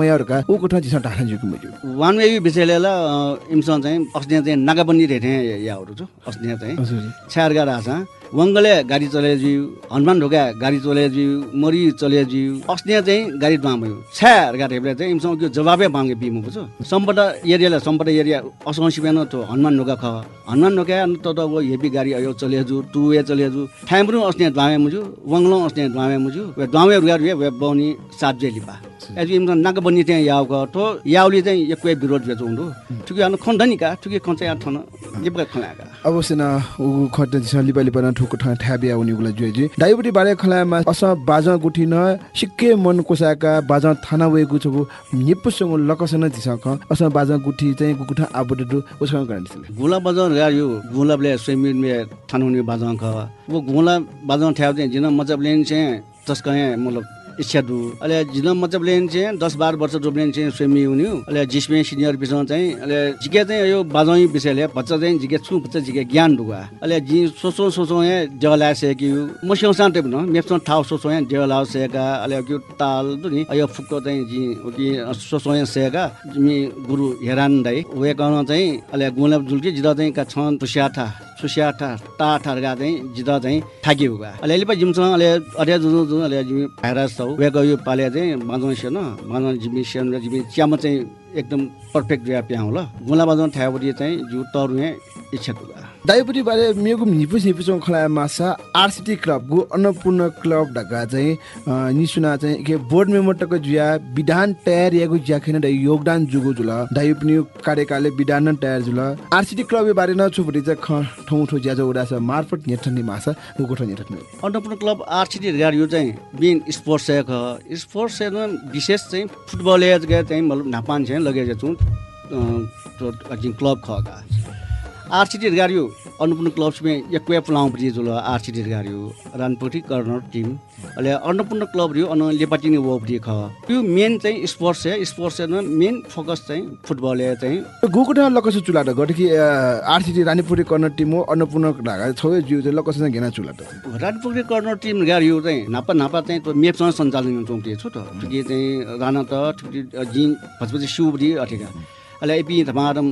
ऊ कोठा जिसा ढाहा जुकु मजु वान वे विषयले इमसँग चाहिँ अस्ने चाहिँ नागाबन्दी रेठे याहरू छु। अस्ने चाहिँ हजुर। छ्यारगा राछ वङ्गले गाडी चले जिउ हनुमान ढोका गाडी चले जिउ मरी चले जिउ अस्ने चाहिँ गाडी बाँब्यो छ्यार गाडीहरूले चाहिँ इमसँग त्यो जवाबै बाँगे बिमु बुझ्यो? सम्पट एरियालाई सम्पट एरिया असमसी बिहान त्यो हनुमान ढोका ख। हनुमान ढोका त अब हेभी गाडी अयो चले जु टु वे चले जु ठ्याम्रु अस्ने ढ्वामे मुजु वङ्लो अस्ने ढ्वामे मुजु वे ढ्वामे गाडी वे बौनी सात जे लिपा। एजु इमसँग नागाबन्दी चाहिँ याउ ग याउले चाहिँ एक विरोध बेचु हुँदो। ठुकी खन्द नि का ठुकी खन्छ या ठन लिपका खलाका अवश्य न उ खट छ लिपा लिपा न ठुक ठा ठ्याबिया उनी गुला जुए जी। डाइबुटी बारे खलामा अस बाजा गुठी न सिक्के मन कोसाका बाजा थाना वेगु छगु निपुसंग लकसन दिसक अस बाजा गुठी चाहिँ गुकुठा आबुडु उसका गर्न दिसले। गुला बजाउन गा यो गुलाबले स्विमिङ में ठानुने बाजाउन ख वो गुला बजाउन ठ्याउ चाहिँ जिन मतलब लेन चाहिँ तस्का मतलब इच्छा दु। अहिले जिन मतलब लेन चाहिँ दस बाह्र वर्ष रोप्लेन चाहिँ स्विमिङ हुने अहिले जिसमे सिनियर विषय चाहिँ अहिले जिके चाहिँ यो बाजाउने विषयले बच्चा चाहिँ जिके छु बच्चा जिके ज्ञान दुगा। अहिले जि सोचो सोचो यहाँ जला सेकी म सिउ सान्ते भन मेप्सो ठाउँ सोचो यहाँ जला सेका अहिले त्यो ताल दुनि यो फुक्को चाहिँ जि कि सोचो यहाँ सेका जिमी गुरु हेरान दाई। वे कहन चाहिँ अहिले गुलाब जुल्की जिदा चाहिँ का छन् तुस्याठा सुस्याठा टाठाहरूका चाहिँ जिदा चाहिँ थाकी हुगा अहिले अहिले जिमसँग अहिले अरे जुन जुन अहिले भाइरस छौ वेको यो पाले चाहिँ बाजाउन सेन बाजाउन जिमी सेन र जिमी च्यामा चाहिँ एकदम पर्फेक्ट रिया प्याउ ल गुला बाजाउन ठ्याउपछि चाहिँ जु तरुए इच्छा दुगा दाइपुटी बारे मेगु निपुस निपुसङ खला मासा आरसिटी क्लब गु अन्नपूर्ण क्लब ढका चाहिँ निसुना चाहिँ के बोर्ड मेम्बर टक जुया विधान तयार यागु ज्या खैन दाइ योगदान जुगु जुल। दाइपुनी कार्यकालले विधान तयार जुल। आरसिटी क्लब बारे न छुपटी चाहिँ ख ठौ ठौ ज्या उडा छ। मार्फत नेठनी मासा गुगुठो नेठनी अन्नपूर्ण क्लब आरसिटी गाडी यो चाहिँ मेन स्पोर्ट्स ह। स्पोर्ट्स सेन विशेष चाहिँ फुटबल गए चाहिँ मतलब नापान चाहिँ लगेको छु क्लब खगा आरसिटी गाडी यो अन्नपूर्ण क्लब में एक वेब लाउँपट्टि जुल आरसिटी गाडी यो रानपट्टि कर्नर टिम। अहिले अन्नपूर्ण क्लब रह्यो अन लेपाटिनी वपट्टि ख यो मेन चाहिँ स्पोर्ट्स है स्पोर्ट्स मेन फोकस चाहिँ फुटबल चाहिँ गुगुठा लकस चुलाट गट कि आरसिटी रानीपुरी कर्नर टिम हो अन्नपूर्ण ढाका छौ जिउ चाहिँ लकस घेना चुलाट राजपुरी कर्नर टिम गाडी यो चाहिँ नापा नापा चाहिँ त्यो मेपसँग सञ्चालन चौँटे छु त। ठुकी चाहिँ राना त ठुकी जिन भचपछि सिउबडी अठेका। अहिले एपी धमारम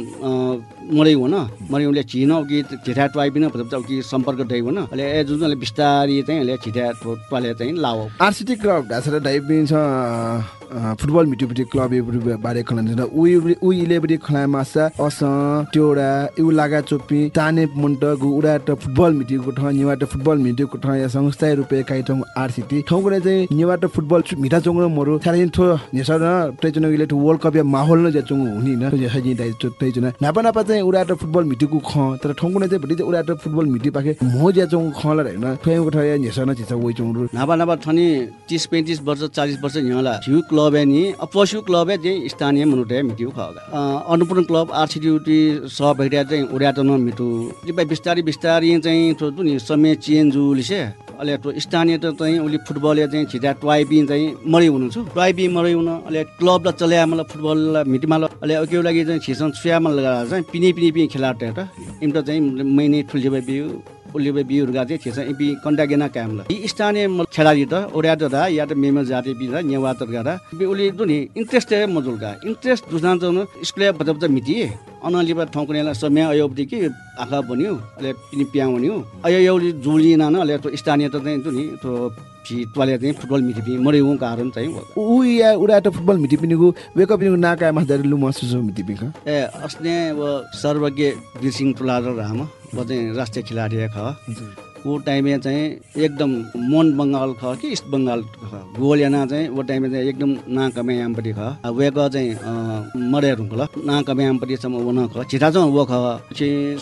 मरै हुन मरै उसले छिन कि छिटा ट्वाइ पनि कि सम्पर्क दै हुन अहिले ए जुन अहिले बिस्तारी चाहिँ अहिले छिटा ट्वाले चाहिँ लाओ आरसिटी क्लब ढाँसेर डाइबिङ छ अ, फुटबल मिटिपट्टि क्लब बारे खलन छ उ उ इलेपट्टि खला मासा अस ट्योडा इउ लागा चोपी ताने मुन्ट उडा त फुटबल मिटिको ठ निवा त फुटबल मिटिको ठ या संस्था रुपे काइ ठौ आरसिटी। ठौ गरे चाहिँ निवा फुटबल छु- मिठा चोङ मरु सारे थो नेसर न तै चुन इले वर्ल्ड कप या माहौल न जचुङ हुनि न जे हजि दाइ चो तै चुन नापा नापा चाहिँ उडा फुटबल मिटिको ख तर ठौ गरे चाहिँ भति चाहिँ उडा फुटबल मिटि पाके मो ज्या चोङ ख ल हैन ठौ ठ या नेसर न चिचा वइ रु नापा नापा थनी तिस पैँतिस वर्ष चालिस वर्ष यहाँला झिउ क्लब है नि अब पशु क्लब है चाहिँ स्थानीय मनुटे मिट्यु खगा अन्नपूर्ण क्लब आरसिटी सब हेरिया चाहिँ उड्या त नमिटु भाइ बिस्तारी बिस्तारी चाहिँ थोरु नि समय चेन्ज उलिसे अहिले त्यो स्थानीय त चाहिँ उसले फुटबल चाहिँ छिटा ट्वाइबी चाहिँ मरि हुनु छु ट्वाइबी मरि हुनु अहिले क्लबलाई चल्या मलाई फुटबललाई मिटिमा अहिले लागि चाहिँ छिसन सुयामा लगाएर चाहिँ पिनी पिनी पिनी खेला त इम्टा चाहिँ मैने ठुल्जे बिउ। चाहिँ थिएछ। इपी कन्डागेना क्यामला यी स्थानीय खेलाडी त ओड्या त दा या त मेमर जाति बि दा नेवा त गा दा बि उले दुनि इन्ट्रेस्ट है मजुल गा इन्ट्रेस्ट दुसान त स्कुल बजा मिटी अनलिबा ठाउँकुनेला समय अयोबदि कि आँखा बन्यो अहिले पिनी प्याउ बन्यो अयो एउटी जुलिएन न अहिले त्यो स्थानीय त चाहिँ दुनि त्यो फि टोले चाहिँ फुटबल मिटी पि मरे हुँ कारण चाहिँ। उ या उडा त फुटबल मिटि पिनिगु वेकअप पिनिगु नाका मासदारी लु महसुस मिटि पिख ए अस्ने अब सर्वज्ञ वीरसिंह तुलार राम। वो चाहिँ राष्ट्रिय खेलाडी ख वो टाइममा चाहिँ एकदम मोन बङ्गाल ख कि इस्ट बङ्गाल ख। गोलियाना चाहिँ वो टाइममा चाहिँ एकदम नाकमे यामपट्टि ख। वेक चाहिँ मरे रुङ्ग ल। नाकमे न ख। छिटा चाहिँ वो ख।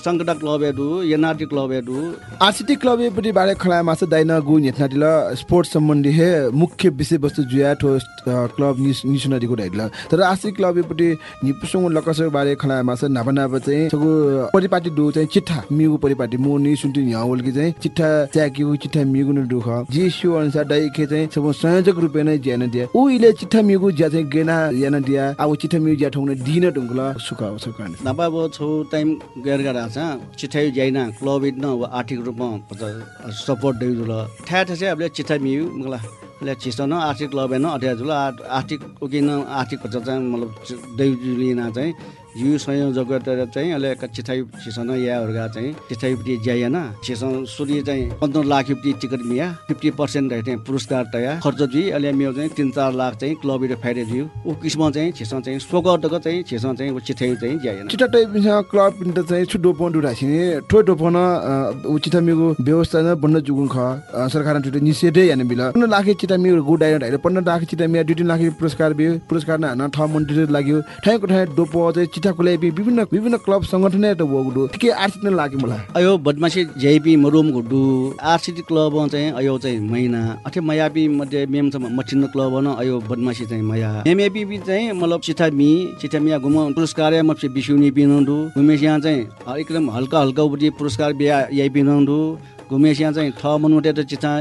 सङ्कटा क्लब हेर्नु एनआरटी क्लब हेर्नु। आरसिटी क्लब एपट्टि बारे खला मास दाइन गु नेथनाटिल स्पोर्ट्स सम्बन्धी हे मुख्य विषयवस्तु जुया ठो क्लब निस निसुनरीको ढाइल तर आरसिटी क्लब एपट्टि निपुसङ लकस बारे खला मास नापा चाहिँ परिपाटी दु चाहिँ चिठा मिगु परिपाटी मु नि न्यावल कि चाहिँ चिठा च्याकिउ चिठा मिगु न दुख। जी सु अनुसार दाइ खे चाहिँ सब संयोजक रुपे नै ज्यान दिया उ इले चिठा मिगु ज्या चाहिँ गेना यान दिया। अब चिठा मिगु ज्या ठौने दिन ढुङ्गल सुका सुका नभए अब छौ टाइम गएर गएर छ चिठाइ जाइन क्लब न आर्थिक रूपमा सपोर्ट दै जुल। ठ्या ठ्या चाहिँ अब चिठा मियु मलाई चिसो न आर्थिक क्लब हेर्न अठ्या जुल आ- आर्थिक उकिन आर्थिक चाहिँ मतलब दै जुलिन चाहिँ यु संयोजक गरेर चाहिँ अहिले चिठाइ चिसन याहरूका चाहिँ चिठाइपट्टि ज्याएन। चिसन सुरी चाहिँ पन्ध्र लाख रुपियाँ टिकट मिया। फिफ्टी पर्सेन्ट चाहिँ पुरस्कार तया। खर्च जी अहिले मेरो चाहिँ तिन चार लाख चाहिँ क्लबबाट फाइदे दियो। ऊ किसिम चाहिँ छिसन चाहिँ स्वगतको चाहिँ छिसन चाहिँ ऊ चिठाइ चाहिँ ज्याएन। चिटा टाइप क्लब पिन्ट चाहिँ छु डोपन डुरासिने ठो डोपन उचित मिगु व्यवस्था न बन्न जुगुङ ख। सरकार टुटे निषेधै याने बिल। पन्ध्र लाख चिटा मिगु गु डाइर डाइर पन्ध्र लाख मिया दुई तिन लाख पुरस्कार बियो। पुरस्कार न न ठ मन्त्री लाग्यो। ठ्याएको ठाउँ डोपो चाहिँ चिटा चिठाकुले विभिन्न विभिन्न क्लब संगठन वगुडु के आर्थिक नै लाग्यो मलाई? अयो बदमासी जेपी मरुम घुड्डु आरसिटी क्लब चाहिँ अयो चाहिँ महिना अथे मयापी मध्ये मेम छ मचिन्न क्लब न अयो बदमासी चाहिँ मया। एमएपी चाहिँ मतलब चिठा मि चिठा मिया घुम पुरस्कार मप्से बिसुनी पिनन्दु घुमेसिया चाहिँ एकदम हल्का हल्का पुरस्कार बिया यही पिनन्दु घुमेसिया चाहिँ ठ मनुटे त चिठा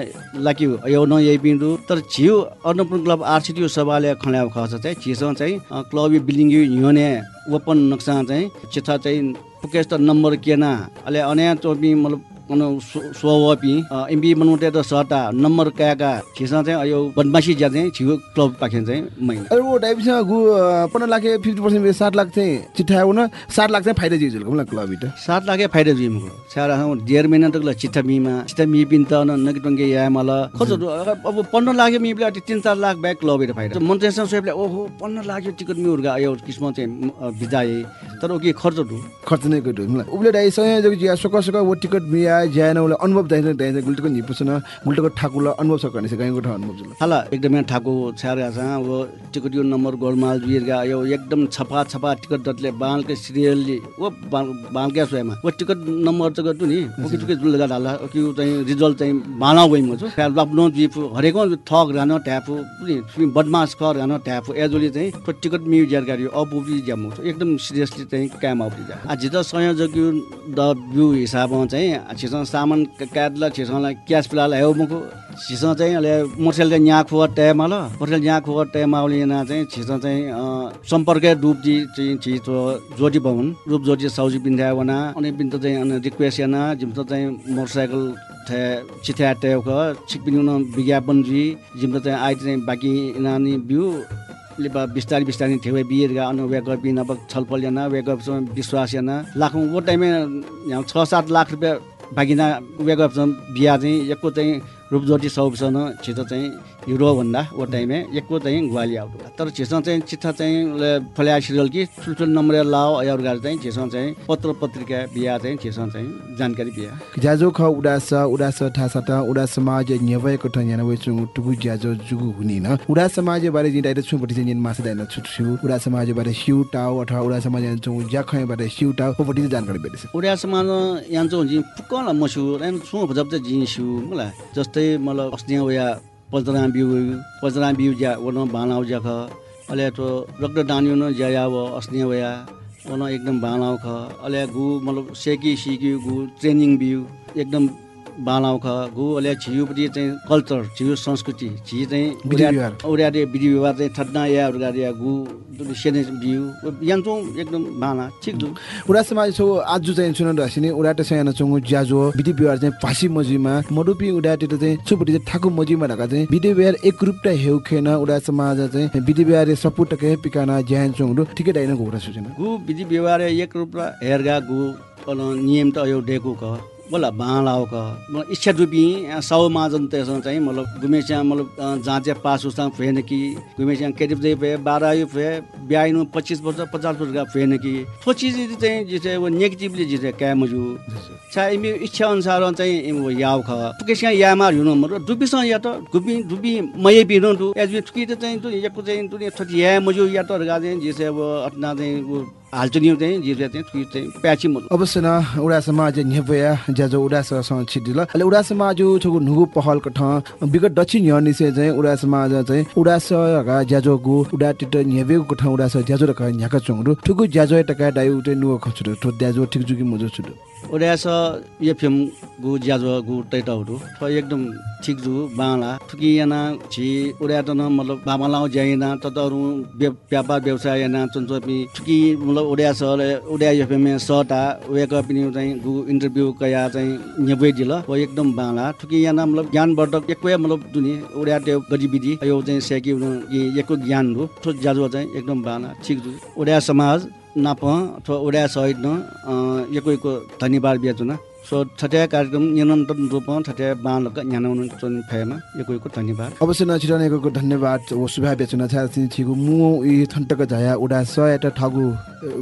लाक्यु अयो न यही पिन्दु तर छिउ अन्नपूर्ण क्लब आरसिटी सभाले खल्या खस चाहिँ छिसँग चाहिँ क्लब बिल्डिङ हिँड्ने ओपन नक्सा चाहिँ चिठा चाहिँ पुकेस त नम्बर केना। अले अने चोपी मतलब सोवपी एमबी मनुटे त सटा नम्बर काका छिसा चाहिँ अयो बदमासी ज्या चाहिँ छिउ क्लब पाखे चाहिँ महिना अरे वो डाइबिसमा गु पन्ध्र लाख फिफ्टी पर्सेन्ट सात लाख चाहिँ चिठा आउन सात लाख चाहिँ फाइदा मलाई क्लब इट सात लाखे फाइदा हौ डेढ महिना तक चिठा मिमा चिठा मि पिन त न नगि टंगे या मला। अब पन्ध्र लाख मि बिला तिन चार लाख ब्याग क्लब इट फाइदा। मन्त्रीसँग सोएले ओहो पन्ध्र लाख टिकट मि उर्गा अयो किस्म चाहिँ अ, बिजाए तर ओके खर्च खर्च नै गयो मलाई। उबले डाइ सँग जो जिया सक सक वो टिकट मिया ज्यान उले अनुभव दाइ दाइ गुल्टको निपुसन गुल्टको ठाकुला अनुभव सक नि गाईको ठा अनुभव जुल हाला एकदमै ठाको छ्यारा छ अब टिकट यो नम्बर गोलमाल जुइरगा यो एकदम छपा छपा टिकट दतले बालके सिरियलली ओ बालके सोयमा ओ टिकट नम्बर चाहिँ गर्छु नि ओके टुके जुल लगा ओके उ चाहिँ रिजल्ट चाहिँ बाला गइम छु बाप्नो जिफु हरेको ठग रानो ट्यापु नि बदमास कर रानो ट्यापु एजोली चाहिँ टिकट म्यु ज्यारगारी अपुपी ज्यामु एकदम सिरियसली चाहिँ काम आउपी जा आज त संयोजक द भ्यू हिसाबमा चाहिँ छिसँग सामान क्याडला छिसँगलाई क्यास फिलहाल हेउ मुखु छिसँग चाहिँ अहिले मोटरसाइकल चाहिँ यहाँ खुवा ट्यामा ल। मोटरसाइकल यहाँ खुवा ट्यामा उलिना चाहिँ छिसँग चाहिँ सम्पर्क डुब्जी चाहिँ छि जोडी भवन। रूप जोडी सौजी बिन्ध्या वना। अनि बिन्त चाहिँ अनि रिक्वेस्ट याना जिम्तो चाहिँ मोटरसाइकल ठे चिथ्या ट्याउक छिकपिन विज्ञापन जी जिम्तो चाहिँ आइ चाहिँ बाँकी नानी बिउ ले बा बिस्तारै बिस्तारै थेवे बिहेरगा अनि वेक बिन अब छलफल याना वेक विश्वास याना लाखौँ वो टाइममा छ सात लाख रुपियाँ बाँकिना वेक बिहा चाहिँ एकको चाहिँ रूपज्योति सौसँग छिटो चाहिँ हिरो भन्दा वो टाइममा एकको चाहिँ ग्वाली आउट तर छिसँग चाहिँ चिठा चाहिँ फल्या सिरियल कि ठुल्ठुलो नम्बर लाओ अरू गाडी चाहिँ छिसँग चाहिँ पत्र पत्रिका बिहा चाहिँ छिसँग चाहिँ जानकारी बिहा। ज्याजो ख उडास उडास ठासाट उडा समाज न्यवयको ठ याना वे चुङ टुगु ज्याजो जुगु हुनि न। उडा समाज बारे जि डाइरेक्ट छु पटि चाहिँ मास दाइन छु छु। उडा समाज बारे सिउ टाउ अथवा उडा समाज चुङ ज्याखय बारे सिउ टाउ पटि जानकारी बेदिस उड्या समाज यहाँ चाहिँ पुक्कला मसु एन सु भजब चाहिँ जिन्सु मलाई जस्तै मलाई अस्ति उया पजरा बिउ पजरा बिउ ज्या बालाउ ज्या ख। अहिले तो रक्त डान्यु न ज्या अब अस्ति उया वन एकदम बालाउ ख। अहिले गु मतलब सेकी सिक्यु गु ट्रेनिङ बिउ एकदम बालाउ ख गु अहिले छियुपट्टि चाहिँ कल्चर छिउ संस्कृति छि चाहिँ। उड्याले विधि व्यवहार चाहिँ ठट्ना या उड्या गु सेने बिउ यान्छौँ एकदम बाला ठिक दु उडा समाज छौ आज चाहिँ सुन रसिने उडा त सयाना चुङ ज्याजो विधि व्यवहार चाहिँ फासी मजिमा मडुपी उडा टेट चाहिँ छुपटि चाहिँ ठाकु मजिमा ढका चाहिँ विधि व्यवहार एक रूपटा हेउ खेन उडा समाज चाहिँ विधि व्यवहार सपुट के पिकाना ज्यान चुङ रु ठिकै डाइन घोरा सुजना गु विधि व्यवहार एक रूप हेरगा गु नियम त यो डेको क। बोला बाँलाओ क म इच्छा डुबी साउ माजन त्यसमा चाहिँ मतलब गुमेच्या मतलब अ, जहाँ चाहिँ पास उसँग फेन कि गुमेच्या केटिभ दे फे बाह्र आयु फे ब्याइनु पच्चिस वर्ष पचास वर्ष का फेन कि थो चिज चाहिँ जिसे वो नेगेटिभली जिसे क्या मजु इमे इच्छा अनुसार चाहिँ वो याव ख। पुकेसिया यामा हुनु मरो दुबीसँग या त गुबी दुबी मये बिनु दु एजु त चाहिँ चाहिँ या मजु या त गा चाहिँ जिसे वो अपना चाहिँ वो हाल्चुनि चाहिँ जिसे चाहिँ थुकी चाहिँ प्याची मजु अवश्य न उडा समाज न्यवया ज्याजो उडा सँग छिदिल अहिले उडा समाज छगु नुगु पहल क विगत दक्षिण यनिसे चाहिँ उडा समाज चाहिँ उडा स गा ज्याजो गु उडा टिट क ठ उडा स ज्याजो रका न्याका चंगरु ठुगु ज्याजो टका दायु टे नुगु खछु ठो ज्याजो ठिक जुगि मुजो छु ओड्यास यो फिल्म गु ज्याजो गु टैटाउरु थ एकदम ठिक जु बाला। थुकी याना छि ओड्या त न मतलब बाबालाउ ज्याइना त तरु व्यापार व्यवसाय याना चन्चपी थुकी मतलब ओड्या स ओड्या यो फिल्म सटा वेक पनि चाहिँ गु इन्टरभ्यू कया चाहिँ नेबे दिल। एकदम बाला। थुकी याना मतलब ज्ञानवर्धक एकै मतलब दुनि ओड्या त्यो गतिविधि यो चाहिँ सेकी एको ज्ञान रु। थो ज्याजो चाहिँ एकदम बाला ठिक जु। ओड्या समाज नाप अथवा ओड्या सहित न एकैको धन्यवाद बेचुन सो छट्या कार्यक्रम निरन्तर रूपमा छट्या बालक ज्ञान चुन फेमा एकैको धन्यवाद। अवश्य न छिटनेको धन्यवाद ओ सुभा बेचना छ छिगु मु इ थन्टक जाया उडा स एटा ठगु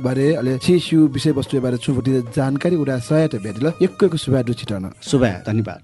बारे अले छिसु विषय वस्तु बारे छुपटी जानकारी उडा स एटा भेटिल एकैको सुभा दु छिटन शुभ धन्यवाद।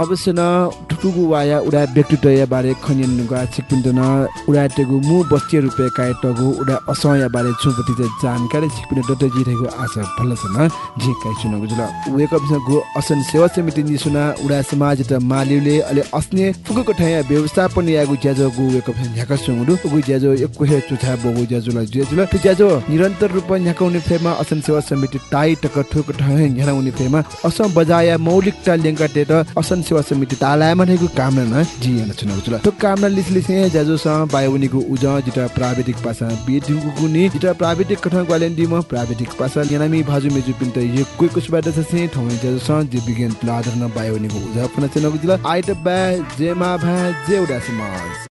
अवश्य न ठुटुगु वाया उडा व्यक्तित्व बारे खनियन नुगा छिकपिन्द न उडा टेगु मु बस्ती रुपे काय टगु उडा असया बारे छुपति जानकारी छिकपिन्द डट जी रहेको आशा भल छ न जे काय सुनगु जुल। वेक अप गु असन सेवा समिति नि सुना उडा समाज त मालिउले अले अस्ने फुगको ठया व्यवस्थापन यागु ज्याजो गु वेक अप झ्याका सुंगु गु ज्याजो एकको हे चुथा बगु ज्याजो ला ज्याजो ला। ज्याजो निरन्तर रूपमा झ्याकाउने फेमा असन सेवा समिति टाइ टक ठुक ठय झ्याउने फेमा। असम बजाया मौलिकता लेंका टेट असन सेवा समिति तालामा नेगु कामना न जियन जुल तो कामना लिस लिस ज्याजो स बायोनिगु उज जिता प्राविधिक पासा बिदिगु गुनि जिता प्राविधिक कठन ग्वालेन दिम प्राविधिक पासा यानामी भाजु मेजु पिन्त ये कुइ कुसबाट छ ठौ ज्याजो स जे बिगेन लादर न बायोनिगु उज फन छुनगु जुल आइट बा जेमा भा जेउडा समाज